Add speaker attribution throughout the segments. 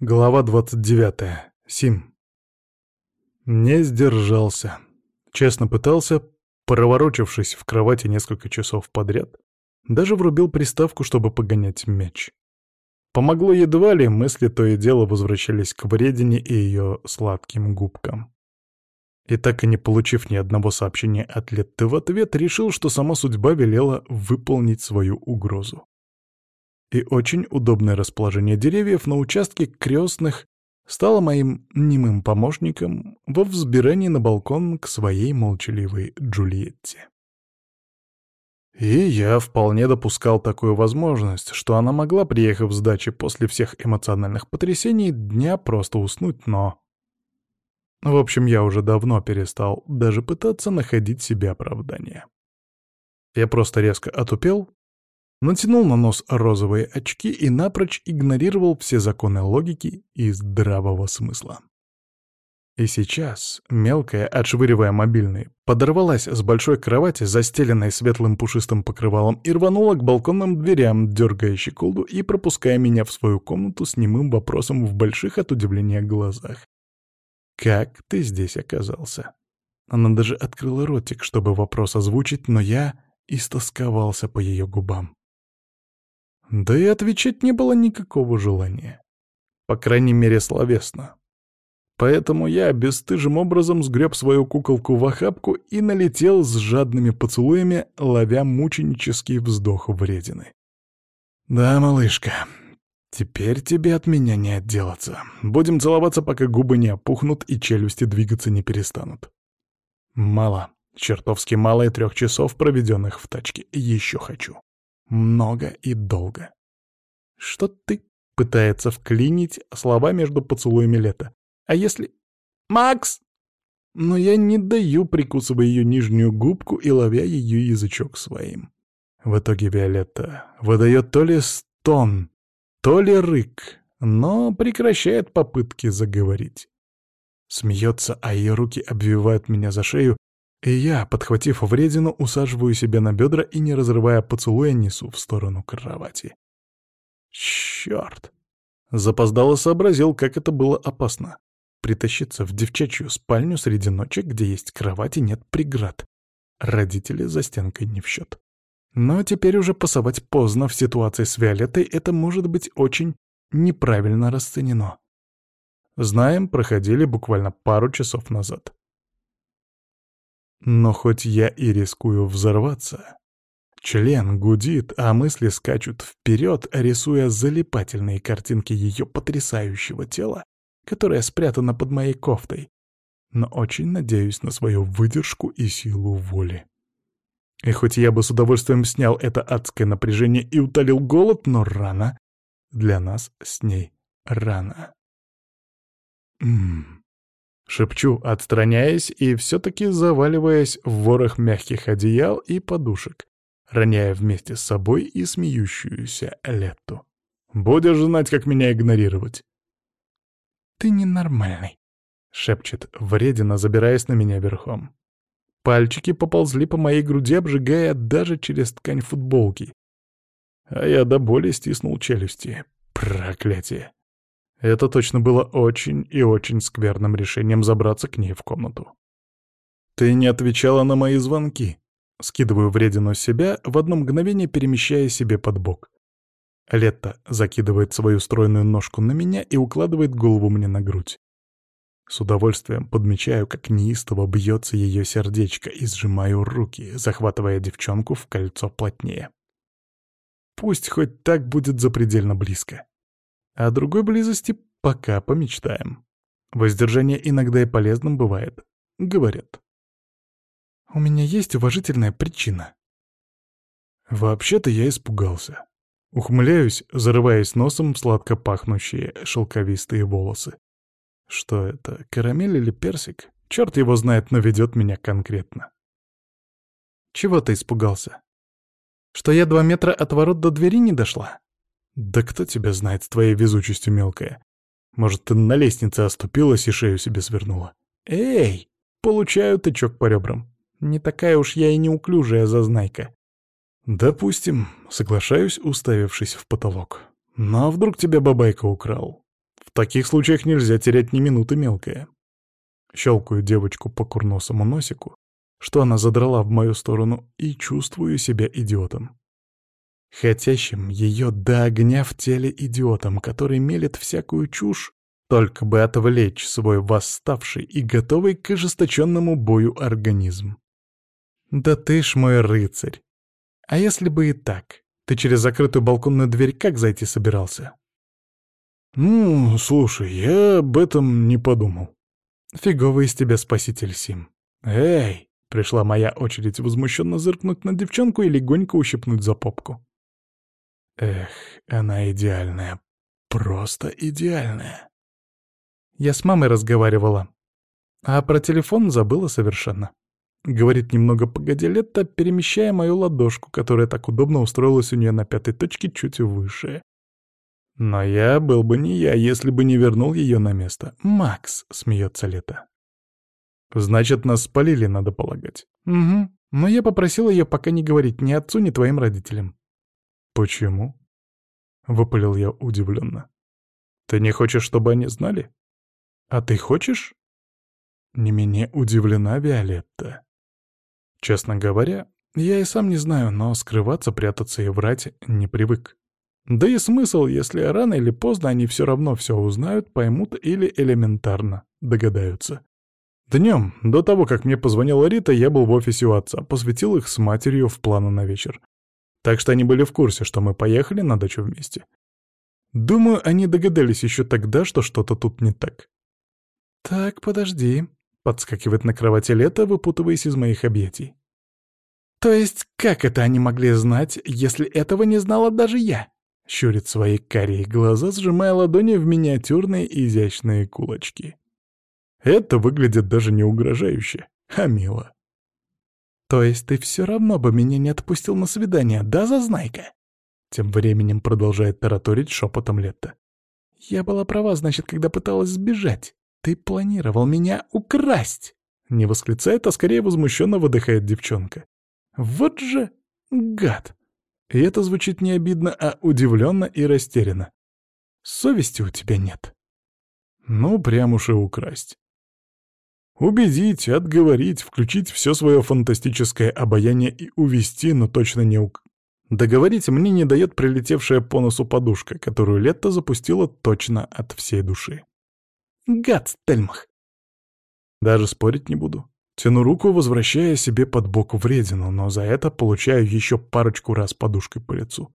Speaker 1: Глава 29. Сим. Не сдержался. Честно пытался, проворочившись в кровати несколько часов подряд, даже врубил приставку, чтобы погонять мяч. Помогло едва ли, мысли то и дело возвращались к вредине и ее сладким губкам. И так и не получив ни одного сообщения от Летты в ответ, решил, что сама судьба велела выполнить свою угрозу и очень удобное расположение деревьев на участке крестных стало моим немым помощником во взбирании на балкон к своей молчаливой Джульетте. И я вполне допускал такую возможность, что она могла, приехав с дачи после всех эмоциональных потрясений, дня просто уснуть, но... В общем, я уже давно перестал даже пытаться находить себе оправдание. Я просто резко отупел натянул на нос розовые очки и напрочь игнорировал все законы логики и здравого смысла. И сейчас, мелкая, отшвыривая мобильный, подорвалась с большой кровати, застеленной светлым пушистым покрывалом, и рванула к балконным дверям, дергая щеколду и пропуская меня в свою комнату с немым вопросом в больших от удивления глазах. «Как ты здесь оказался?» Она даже открыла ротик, чтобы вопрос озвучить, но я истосковался по ее губам. Да и отвечать не было никакого желания. По крайней мере, словесно. Поэтому я бесстыжим образом сгреб свою куколку в охапку и налетел с жадными поцелуями, ловя мученический вздох вредины. «Да, малышка, теперь тебе от меня не отделаться. Будем целоваться, пока губы не опухнут и челюсти двигаться не перестанут». «Мало, чертовски мало и трех часов, проведенных в тачке. Еще хочу» много и долго. Что ты пытается вклинить слова между поцелуями лета? А если... «Макс!» Но я не даю, прикусывая ее нижнюю губку и ловя ее язычок своим. В итоге Виолетта выдает то ли стон, то ли рык, но прекращает попытки заговорить. Смеется, а ее руки обвивают меня за шею, и я, подхватив вредину, усаживаю себе на бедра и, не разрывая поцелуя, несу в сторону кровати. Черт! Запоздало сообразил, как это было опасно. Притащиться в девчачью спальню среди ночи, где есть кровать и нет преград. Родители за стенкой не в счет. Но теперь уже пасовать поздно в ситуации с Виолеттой это может быть очень неправильно расценено. Знаем, проходили буквально пару часов назад. Но хоть я и рискую взорваться, член гудит, а мысли скачут вперед, рисуя залипательные картинки ее потрясающего тела, которое спрятано под моей кофтой. Но очень надеюсь на свою выдержку и силу воли. И хоть я бы с удовольствием снял это адское напряжение и утолил голод, но рано. Для нас с ней рано. Ммм. Шепчу, отстраняясь и все-таки заваливаясь в ворох мягких одеял и подушек, роняя вместе с собой и смеющуюся Летту. «Будешь знать, как меня игнорировать». «Ты ненормальный», — шепчет вредина, забираясь на меня верхом. Пальчики поползли по моей груди, обжигая даже через ткань футболки. А я до боли стиснул челюсти. Проклятие. Это точно было очень и очень скверным решением забраться к ней в комнату. «Ты не отвечала на мои звонки», — скидываю вредину себя, в одно мгновение перемещая себе под бок. Летта закидывает свою стройную ножку на меня и укладывает голову мне на грудь. С удовольствием подмечаю, как неистово бьется ее сердечко и сжимаю руки, захватывая девчонку в кольцо плотнее. Пусть хоть так будет запредельно близко. О другой близости пока помечтаем. Воздержание иногда и полезным бывает, говорят. У меня есть уважительная причина. Вообще-то я испугался. Ухмыляюсь, зарываясь носом в сладко пахнущие шелковистые волосы. Что это, карамель или персик? Черт его знает, но ведет меня конкретно. Чего ты испугался? Что я два метра от ворот до двери не дошла? «Да кто тебя знает с твоей везучестью, мелкая? Может, ты на лестнице оступилась и шею себе свернула? Эй! Получаю тычок по ребрам. Не такая уж я и неуклюжая зазнайка». «Допустим», — соглашаюсь, уставившись в потолок. «Но «Ну, а вдруг тебя бабайка украл? В таких случаях нельзя терять ни минуты мелкая. Щелкаю девочку по курносому носику, что она задрала в мою сторону, и чувствую себя идиотом. Хотящим ее до огня в теле идиотом, который мелет всякую чушь, только бы отвлечь свой восставший и готовый к ожесточенному бою организм. «Да ты ж мой рыцарь! А если бы и так? Ты через закрытую балконную дверь как зайти собирался?» «Ну, слушай, я об этом не подумал». «Фиговый из тебя спаситель, Сим». «Эй!» — пришла моя очередь возмущенно зыркнуть на девчонку и легонько ущипнуть за попку. Эх, она идеальная, просто идеальная. Я с мамой разговаривала, а про телефон забыла совершенно. Говорит немного погодя лето, перемещая мою ладошку, которая так удобно устроилась у нее на пятой точке чуть выше. Но я был бы не я, если бы не вернул ее на место. «Макс», — смеется Лето. «Значит, нас спалили, надо полагать». «Угу. Но я попросил ее пока не говорить ни отцу, ни твоим родителям». «Почему?» — выпалил я удивленно. «Ты не хочешь, чтобы они знали? А ты хочешь?» Не менее удивлена Виолетта. Честно говоря, я и сам не знаю, но скрываться, прятаться и врать не привык. Да и смысл, если рано или поздно они все равно все узнают, поймут или элементарно догадаются. Днем, до того, как мне позвонила Рита, я был в офисе у отца, посвятил их с матерью в планы на вечер. Так что они были в курсе, что мы поехали на дачу вместе. Думаю, они догадались еще тогда, что что-то тут не так. «Так, подожди», — подскакивает на кровати Лето, выпутываясь из моих объятий. «То есть как это они могли знать, если этого не знала даже я?» Щурит свои карие глаза, сжимая ладони в миниатюрные изящные кулачки. Это выглядит даже не угрожающе, а мило. «То есть ты все равно бы меня не отпустил на свидание, да, зазнайка?» Тем временем продолжает тараторить шепотом Летта. «Я была права, значит, когда пыталась сбежать. Ты планировал меня украсть!» Не восклицает, а скорее возмущенно выдыхает девчонка. «Вот же гад!» И это звучит не обидно, а удивленно и растерянно. Совести у тебя нет. Ну, прям уж и украсть. Убедить, отговорить, включить все свое фантастическое обаяние и увести, но точно не ук... Договорить мне не дает прилетевшая по носу подушка, которую Летта запустила точно от всей души. Гад, Стельмах! Даже спорить не буду. Тяну руку, возвращая себе под бок вредину, но за это получаю еще парочку раз подушкой по лицу.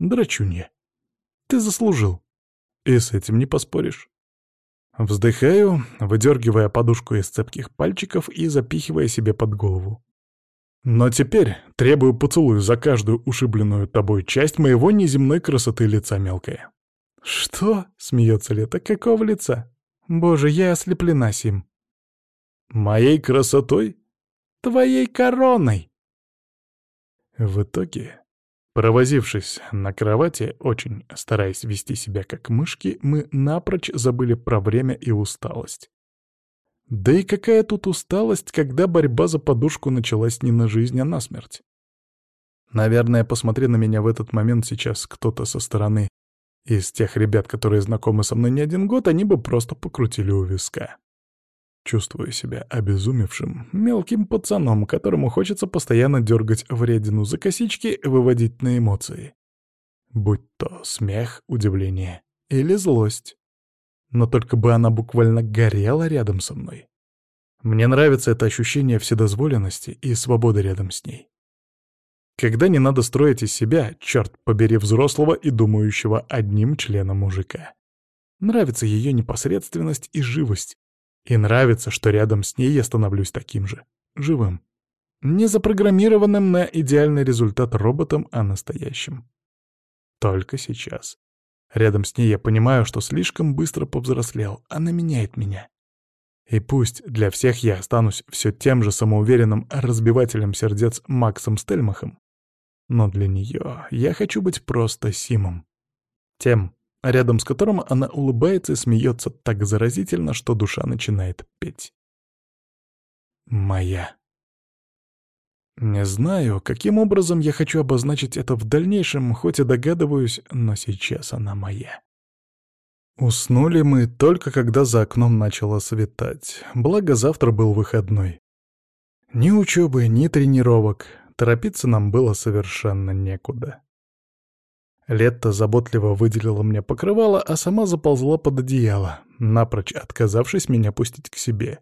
Speaker 1: Драчунья. Ты заслужил. И с этим не поспоришь. Вздыхаю, выдергивая подушку из цепких пальчиков и запихивая себе под голову. Но теперь требую поцелую за каждую ушибленную тобой часть моего неземной красоты лица мелкая. «Что?» — смеется Лето. «Какого лица? Боже, я ослеплена сим». Моей красотой? Твоей короной!» В итоге, провозившись на кровати, очень стараясь вести себя как мышки, мы напрочь забыли про время и усталость. Да и какая тут усталость, когда борьба за подушку началась не на жизнь, а на смерть? Наверное, посмотри на меня в этот момент сейчас кто-то со стороны. Из тех ребят, которые знакомы со мной не один год, они бы просто покрутили у виска. Чувствую себя обезумевшим, мелким пацаном, которому хочется постоянно дергать вредину за косички, выводить на эмоции. Будь то смех, удивление или злость. Но только бы она буквально горела рядом со мной. Мне нравится это ощущение вседозволенности и свободы рядом с ней. Когда не надо строить из себя, черт побери, взрослого и думающего одним членом мужика. Нравится ее непосредственность и живость, и нравится, что рядом с ней я становлюсь таким же, живым. Не запрограммированным на идеальный результат роботом, а настоящим. Только сейчас. Рядом с ней я понимаю, что слишком быстро повзрослел, она меняет меня. И пусть для всех я останусь все тем же самоуверенным разбивателем сердец Максом Стельмахом, но для нее я хочу быть просто Симом. Тем, рядом с которым она улыбается и смеется так заразительно, что душа начинает петь. Моя. Не знаю, каким образом я хочу обозначить это в дальнейшем, хоть и догадываюсь, но сейчас она моя. Уснули мы только когда за окном начало светать, благо завтра был выходной. Ни учебы, ни тренировок, торопиться нам было совершенно некуда. Летта заботливо выделила мне покрывало, а сама заползла под одеяло, напрочь отказавшись меня пустить к себе.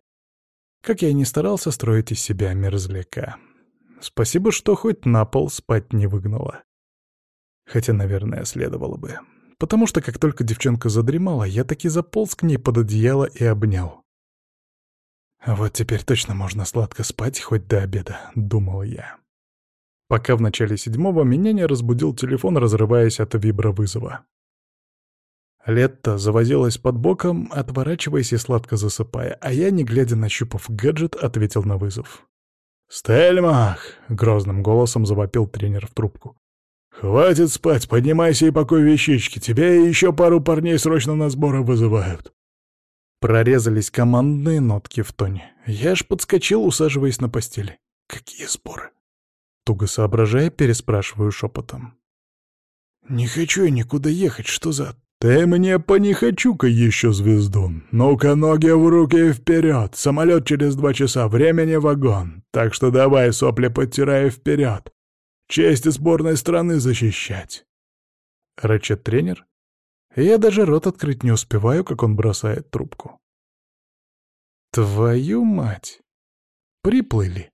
Speaker 1: Как я и не старался строить из себя мерзляка. Спасибо, что хоть на пол спать не выгнала. Хотя, наверное, следовало бы потому что как только девчонка задремала, я таки заполз к ней под одеяло и обнял. «Вот теперь точно можно сладко спать хоть до обеда», — думал я. Пока в начале седьмого меня не разбудил телефон, разрываясь от вибровызова. Летта завозилась под боком, отворачиваясь и сладко засыпая, а я, не глядя нащупав гаджет, ответил на вызов. «Стельмах!» — грозным голосом завопил тренер в трубку. «Хватит спать, поднимайся и пакуй вещички. Тебя и еще пару парней срочно на сборы вызывают». Прорезались командные нотки в тоне. Я аж подскочил, усаживаясь на постели. «Какие сборы?» Туго соображая, переспрашиваю шепотом. «Не хочу я никуда ехать, что за...» «Ты мне по не хочу-ка еще, звездун. Ну-ка, ноги в руки и вперед. Самолет через два часа, времени вагон. Так что давай, сопли подтирай вперед. Честь сборной страны защищать!» Рычит тренер. Я даже рот открыть не успеваю, как он бросает трубку. «Твою мать! Приплыли!»